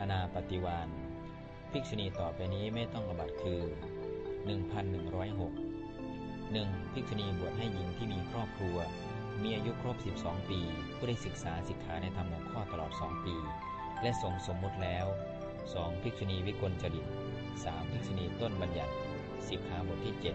อนาปฏิวานภิกษุณีต่อไปนี้ไม่ต้องอบัตคือ 1106 1. ภิกษุณีบวชให้หญิงที่มีครอบครัว มีอายุครบ 12 ปีผู้ได้ศึกษาสิกขาในธรรมหกข้อตลอด 2 ปี และสงสมมุติแล้ว 2. ภิกษุณีวิกลจริต 3. ภิกษุณีต้นบัญญัติสิกขาบทที่7จ